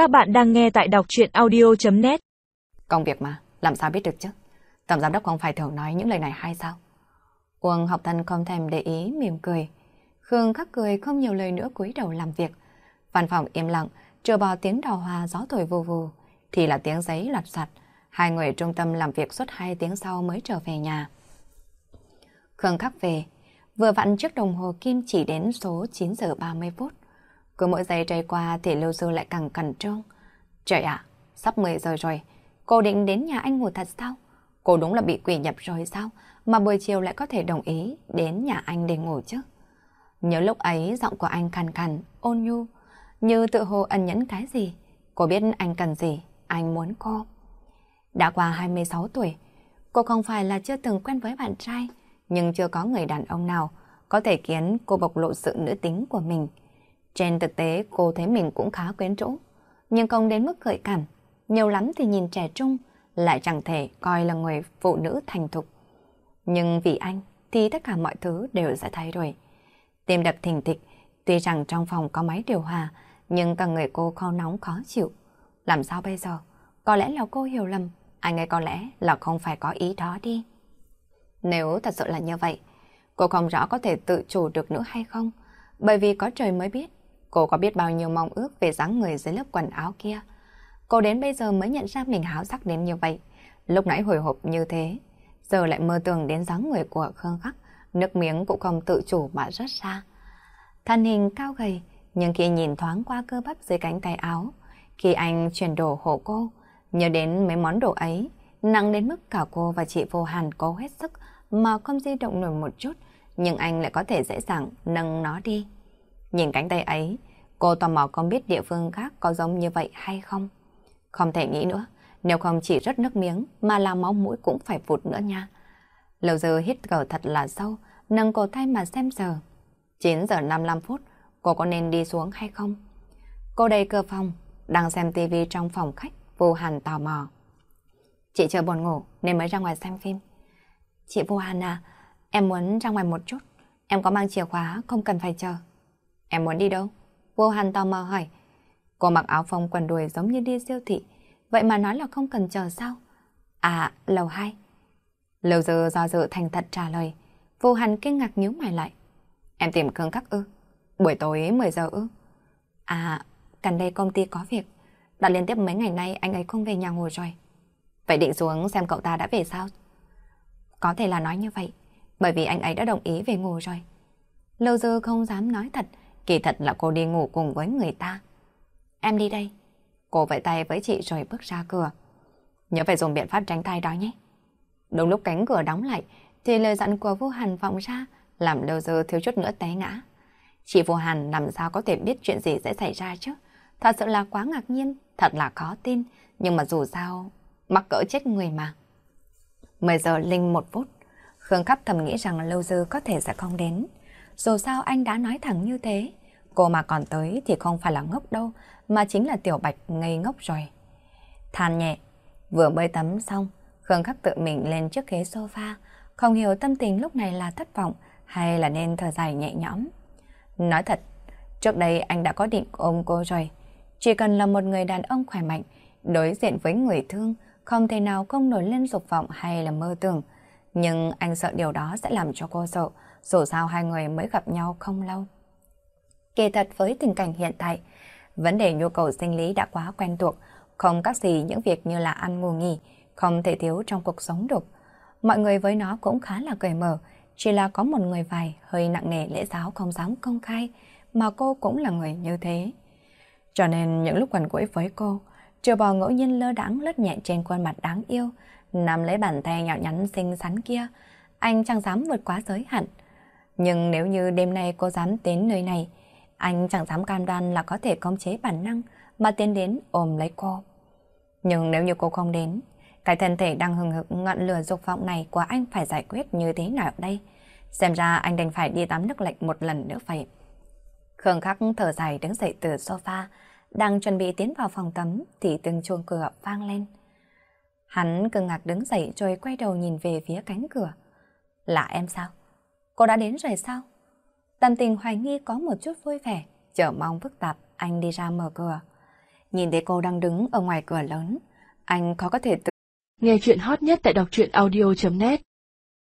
Các bạn đang nghe tại đọc chuyện audio.net Công việc mà, làm sao biết được chứ? Tổng giám đốc không phải thường nói những lời này hay sao? Uông học thân không thèm để ý, mỉm cười. Khương khắc cười không nhiều lời nữa cúi đầu làm việc. Văn phòng im lặng, trừ bỏ tiếng đào hoa gió thổi vù vù, thì là tiếng giấy lặt sặt. Hai người trung tâm làm việc suốt hai tiếng sau mới trở về nhà. Khương khắc về, vừa vặn chiếc đồng hồ kim chỉ đến số 9 giờ 30 phút. Cứ mỗi giây trôi qua thì Lưu Sư lại càng cẩn trương. Trời ạ, sắp 10 giờ rồi, cô định đến nhà anh ngủ thật sao? Cô đúng là bị quỷ nhập rồi sao? Mà buổi chiều lại có thể đồng ý đến nhà anh để ngủ chứ? Nhớ lúc ấy giọng của anh khàn khàn, ôn nhu, như tự hồ ẩn nhẫn cái gì. Cô biết anh cần gì, anh muốn cô. Đã qua 26 tuổi, cô không phải là chưa từng quen với bạn trai, nhưng chưa có người đàn ông nào có thể khiến cô bộc lộ sự nữ tính của mình. Trên thực tế cô thấy mình cũng khá quyến rũ, nhưng không đến mức gợi cảm. Nhiều lắm thì nhìn trẻ trung, lại chẳng thể coi là người phụ nữ thành thục. Nhưng vì anh thì tất cả mọi thứ đều sẽ thay đổi. Tim đập thình thịch, tuy rằng trong phòng có máy điều hòa, nhưng cả người cô khó nóng khó chịu. Làm sao bây giờ? Có lẽ là cô hiểu lầm, anh ấy có lẽ là không phải có ý đó đi. Nếu thật sự là như vậy, cô không rõ có thể tự chủ được nữa hay không, bởi vì có trời mới biết Cô có biết bao nhiêu mong ước về dáng người dưới lớp quần áo kia. Cô đến bây giờ mới nhận ra mình háo sắc đến như vậy. Lúc nãy hồi hộp như thế, giờ lại mơ tưởng đến dáng người của Khương Khắc, nước miếng cũng không tự chủ mà rất xa. Thân hình cao gầy, nhưng khi nhìn thoáng qua cơ bắp dưới cánh tay áo, khi anh chuyển đồ hộ cô, nhớ đến mấy món đồ ấy, nặng đến mức cả cô và chị Vô Hàn cố hết sức mà không di động nổi một chút, nhưng anh lại có thể dễ dàng nâng nó đi. Nhìn cánh tay ấy, cô tò mò không biết địa phương khác có giống như vậy hay không. Không thể nghĩ nữa, nếu không chỉ rất nước miếng mà là máu mũi cũng phải vụt nữa nha. Lâu giờ hít thở thật là sâu, nâng cổ tay mà xem giờ. 9 giờ 55 phút, cô có nên đi xuống hay không? Cô đầy cửa phòng, đang xem tivi trong phòng khách, vô hàn tò mò. Chị chờ buồn ngủ nên mới ra ngoài xem phim. Chị vô hàn à, em muốn ra ngoài một chút. Em có mang chìa khóa, không cần phải chờ. Em muốn đi đâu? Vô Hàn tò mò hỏi. Cô mặc áo phông quần đùi giống như đi siêu thị. Vậy mà nói là không cần chờ sao? À, lầu 2. Lầu dư do dự thành thật trả lời. Vô Hàn kinh ngạc nhíu mày lại. Em tìm Khương các ư? Buổi tối 10 giờ ư? À, gần đây công ty có việc. Đã liên tiếp mấy ngày nay anh ấy không về nhà ngủ rồi. Vậy định xuống xem cậu ta đã về sao? Có thể là nói như vậy, bởi vì anh ấy đã đồng ý về ngủ rồi. Lâu dư không dám nói thật, Kỳ thật là cô đi ngủ cùng với người ta. Em đi đây. Cô vẫy tay với chị rồi bước ra cửa. Nhớ phải dùng biện pháp tránh thai đó nhé. Đúng lúc cánh cửa đóng lại, thì lời dặn của Vũ hàn vọng ra, làm lâu dơ thiếu chút nữa té ngã. Chị Vũ hàn làm sao có thể biết chuyện gì sẽ xảy ra chứ? Thật sự là quá ngạc nhiên, thật là khó tin, nhưng mà dù sao, mắc cỡ chết người mà. 10 giờ linh một phút, Khương Khắp thầm nghĩ rằng lâu dư có thể sẽ không đến. Dù sao anh đã nói thẳng như thế, Cô mà còn tới thì không phải là ngốc đâu, mà chính là Tiểu Bạch ngây ngốc rồi. Than nhẹ, vừa bơi tắm xong, Khương Khắc tự mình lên trước ghế sofa, không hiểu tâm tình lúc này là thất vọng hay là nên thở dài nhẹ nhõm. Nói thật, trước đây anh đã có định ôm cô rồi. Chỉ cần là một người đàn ông khỏe mạnh, đối diện với người thương, không thể nào không nổi lên dục vọng hay là mơ tưởng. Nhưng anh sợ điều đó sẽ làm cho cô sợ, dù sao hai người mới gặp nhau không lâu. Kỳ thật với tình cảnh hiện tại, vấn đề nhu cầu sinh lý đã quá quen thuộc, không các gì những việc như là ăn ngủ nghỉ, không thể thiếu trong cuộc sống được. Mọi người với nó cũng khá là cởi mở, chỉ là có một người vài hơi nặng nề lễ giáo không dám công khai, mà cô cũng là người như thế. Cho nên những lúc gần gũi với cô, trừ bò ngẫu nhiên lơ đãng lướt nhẹ trên khuôn mặt đáng yêu, nắm lấy bàn tay nhỏ nhắn xinh xắn kia, anh chẳng dám vượt quá giới hạn. Nhưng nếu như đêm nay cô dám đến nơi này, anh chẳng dám cam đoan là có thể khống chế bản năng mà tiến đến ôm lấy cô. Nhưng nếu như cô không đến, cái thân thể đang hừng hực ngọn lửa dục vọng này của anh phải giải quyết như thế nào đây? Xem ra anh đành phải đi tắm nước lạnh một lần nữa vậy. Khương Khắc thở dài đứng dậy từ sofa, đang chuẩn bị tiến vào phòng tắm thì từng chuông cửa vang lên. Hắn cưng ngạc đứng dậy rồi quay đầu nhìn về phía cánh cửa. Là em sao? Cô đã đến rồi sao? Tâm tình hoài nghi có một chút vui vẻ, chờ mong phức tạp, anh đi ra mở cửa. Nhìn thấy cô đang đứng ở ngoài cửa lớn, anh khó có thể tự... Nghe chuyện hot nhất tại đọc truyện audio.net